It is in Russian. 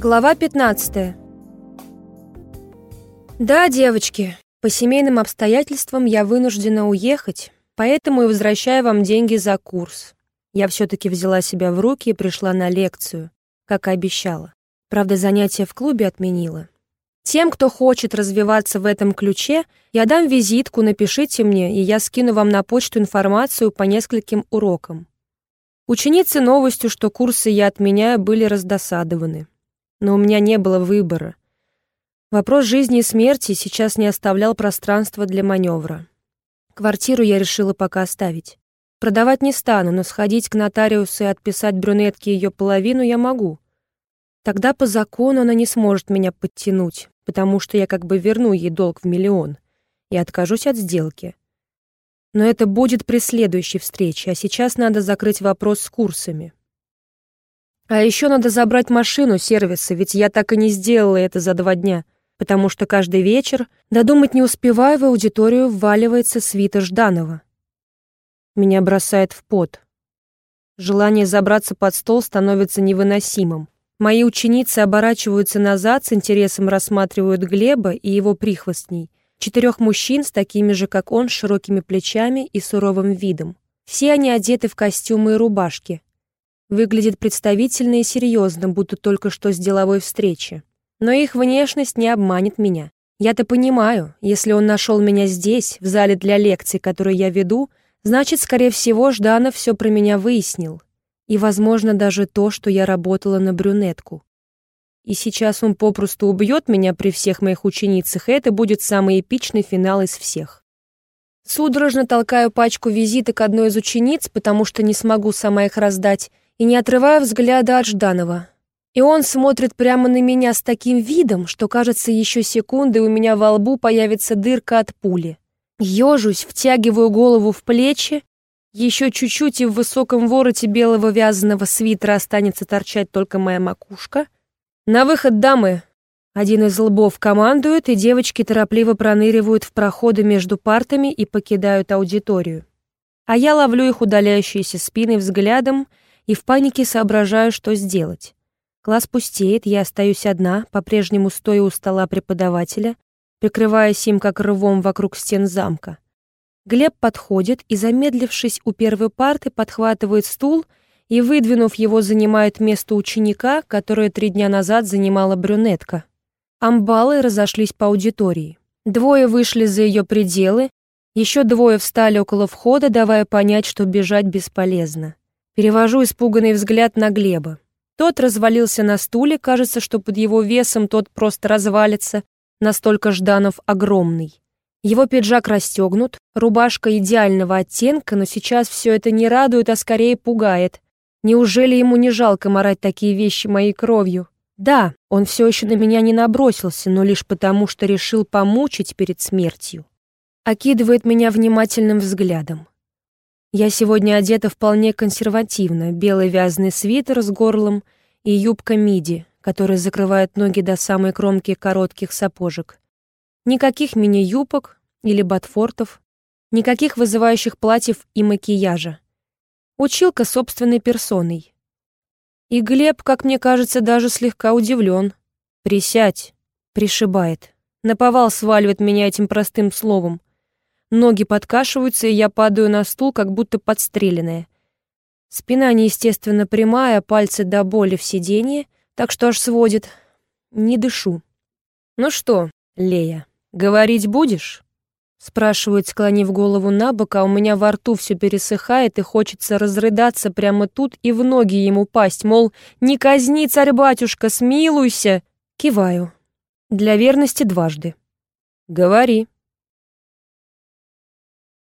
Глава 15. Да, девочки, по семейным обстоятельствам я вынуждена уехать, поэтому и возвращаю вам деньги за курс. Я все-таки взяла себя в руки и пришла на лекцию, как и обещала. Правда, занятия в клубе отменила. Тем, кто хочет развиваться в этом ключе, я дам визитку, напишите мне, и я скину вам на почту информацию по нескольким урокам. Ученицы новостью, что курсы я отменяю, были раздосадованы но у меня не было выбора. Вопрос жизни и смерти сейчас не оставлял пространства для маневра. Квартиру я решила пока оставить. Продавать не стану, но сходить к нотариусу и отписать брюнетке ее половину я могу. Тогда по закону она не сможет меня подтянуть, потому что я как бы верну ей долг в миллион и откажусь от сделки. Но это будет при следующей встрече, а сейчас надо закрыть вопрос с курсами. А еще надо забрать машину сервиса, ведь я так и не сделала это за два дня, потому что каждый вечер, додумать не успевая, в аудиторию вваливается свита Жданова. Меня бросает в пот. Желание забраться под стол становится невыносимым. Мои ученицы оборачиваются назад, с интересом рассматривают Глеба и его прихвостней. Четырех мужчин с такими же, как он, широкими плечами и суровым видом. Все они одеты в костюмы и рубашки, Выглядит представительно и серьезно, будто только что с деловой встречи. Но их внешность не обманет меня. Я-то понимаю, если он нашел меня здесь, в зале для лекций, которые я веду, значит, скорее всего, Жданов все про меня выяснил. И, возможно, даже то, что я работала на брюнетку. И сейчас он попросту убьет меня при всех моих ученицах, и это будет самый эпичный финал из всех. Судорожно толкаю пачку визиток одной из учениц, потому что не смогу сама их раздать, и не отрывая взгляда от Жданова. И он смотрит прямо на меня с таким видом, что, кажется, еще секунды у меня во лбу появится дырка от пули. Ёжусь, втягиваю голову в плечи, еще чуть-чуть и в высоком вороте белого вязаного свитера останется торчать только моя макушка. «На выход, дамы!» Один из лбов командует, и девочки торопливо проныривают в проходы между партами и покидают аудиторию. А я ловлю их удаляющиеся спины взглядом и в панике соображаю, что сделать. Класс пустеет, я остаюсь одна, по-прежнему стоя у стола преподавателя, прикрываясь им как рвом вокруг стен замка. Глеб подходит и, замедлившись у первой парты, подхватывает стул и, выдвинув его, занимает место ученика, которое три дня назад занимала брюнетка. Амбалы разошлись по аудитории. Двое вышли за ее пределы, еще двое встали около входа, давая понять, что бежать бесполезно. Перевожу испуганный взгляд на Глеба. Тот развалился на стуле, кажется, что под его весом тот просто развалится, настолько Жданов огромный. Его пиджак расстегнут, рубашка идеального оттенка, но сейчас все это не радует, а скорее пугает. Неужели ему не жалко морать такие вещи моей кровью? Да, он все еще на меня не набросился, но лишь потому, что решил помучить перед смертью. Окидывает меня внимательным взглядом. Я сегодня одета вполне консервативно. Белый вязаный свитер с горлом и юбка миди, которая закрывает ноги до самой кромки коротких сапожек. Никаких мини-юбок или ботфортов, никаких вызывающих платьев и макияжа. Училка собственной персоной. И Глеб, как мне кажется, даже слегка удивлен. «Присядь», — пришибает. Наповал сваливает меня этим простым словом. Ноги подкашиваются, и я падаю на стул, как будто подстреленная. Спина неестественно прямая, пальцы до боли в сиденье, так что аж сводит. Не дышу. «Ну что, Лея, говорить будешь?» Спрашивает, склонив голову на бок, а у меня во рту все пересыхает и хочется разрыдаться прямо тут и в ноги ему пасть, мол, «Не казни, царь-батюшка, смилуйся!» Киваю. Для верности дважды. «Говори»,